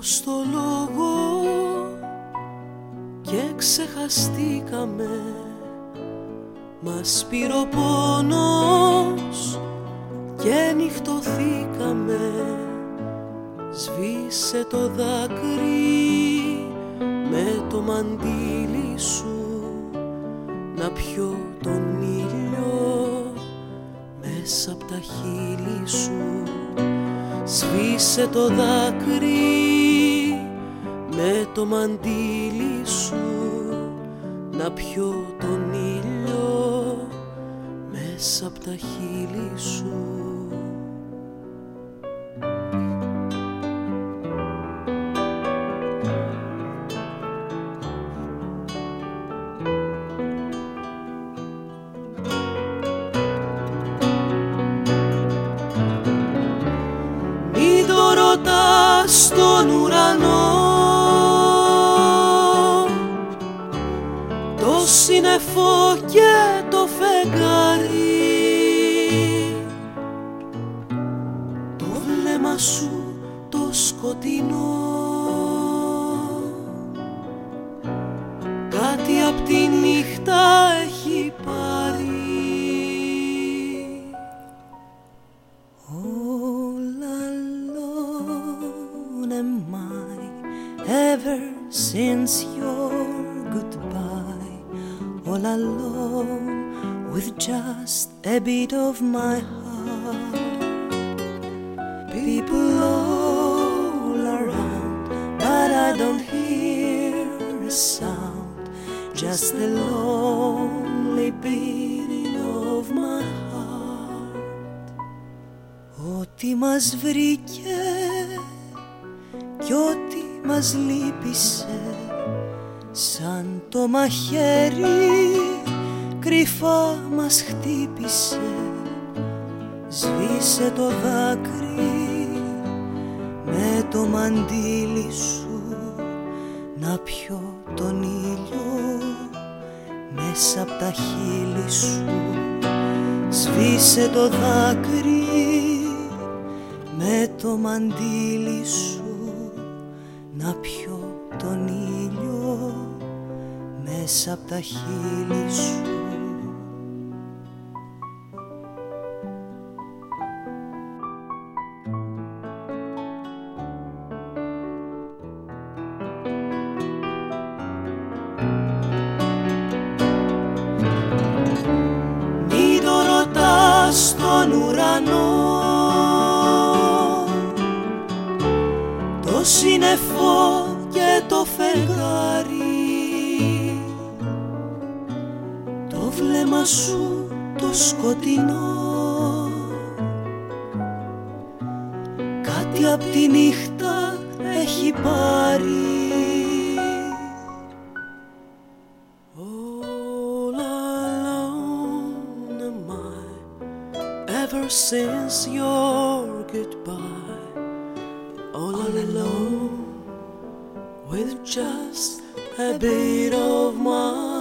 Δίχως το λόγο και ξεχαστήκαμε. Μας πήρε ο πόνος και νυχτωθήκαμε. Σβήσε το δάκρυ με το μαντίλι σου Να πιω τον ήλιο μέσα από τα χείλη σου. Σβήσε το δάκρυ με το μαντίλι σου Να πιω τον ήλιο μέσα από τα χείλη σου. Στον ουρανό το σύννεφο και το φεγγάρι. Το βλέμμα σου το σκοτεινό. Κάτι απ' τη νύχτα έχει πάρει. Ever since your goodbye all alone with just a bit of my heart people all around but I don't hear a sound just the lonely beating of my heart Ό,τι μας βρήκε κι ό,τι μας λύπησε σαν το μαχαίρι κρυφά μας χτύπησε. Σβήσε το δάκρυ με το μαντίλι σου. Να πιω τον ήλιο μέσα από τα χείλη σου. Σβήσε το δάκρυ με το μαντίλι σου. Να πιω τον ήλιο μέσα από τα χείλη σου στον ουρανό. Το σύννεφο και το φεγγάρι. Το βλέμμα σου το σκοτεινό. Κάτι απ' τη νύχτα έχει πάρει ever since your goodbye. All alone with just a bit of my